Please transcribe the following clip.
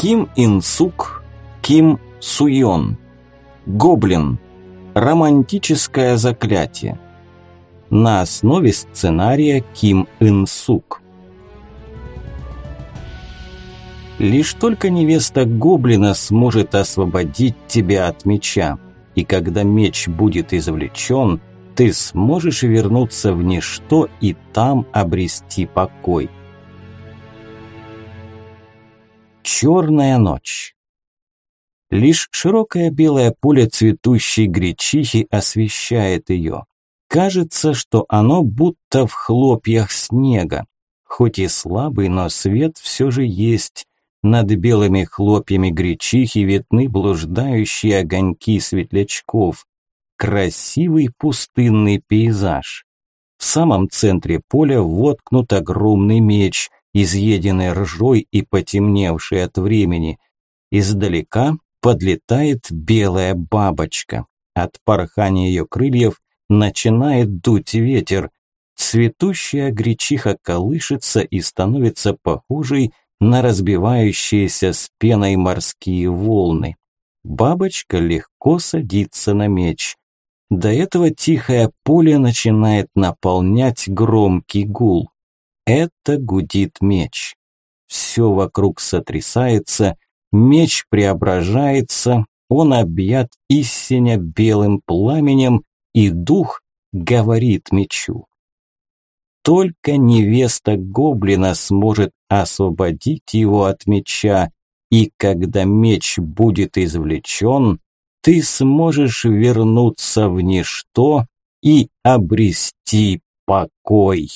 Ким Инсук, Ким Суйон. Гоблин. Романтическое заклятие. На основе сценария Ким Инсук. Лишь только невеста гоблина сможет освободить тебя от меча. И когда меч будет извлечен, ты сможешь вернуться в ничто и там обрести покой. Черная ночь. Лишь широкое белое поле цветущей гречихи освещает ее. Кажется, что оно будто в хлопьях снега. Хоть и слабый, но свет все же есть. Над белыми хлопьями гречихи видны блуждающие огоньки светлячков. Красивый пустынный пейзаж. В самом центре поля воткнут огромный меч, изъеденный ржой и потемневший от времени. Издалека подлетает белая бабочка. От порхания ее крыльев начинает дуть ветер. Цветущая гречиха колышется и становится похожей на разбивающиеся с пеной морские волны. Бабочка легко садится на меч. До этого тихое поле начинает наполнять громкий гул. Это гудит меч. Все вокруг сотрясается, меч преображается, он объят истиня белым пламенем, и дух говорит мечу. Только невеста гоблина сможет освободить его от меча, и когда меч будет извлечен, ты сможешь вернуться в ничто и обрести покой.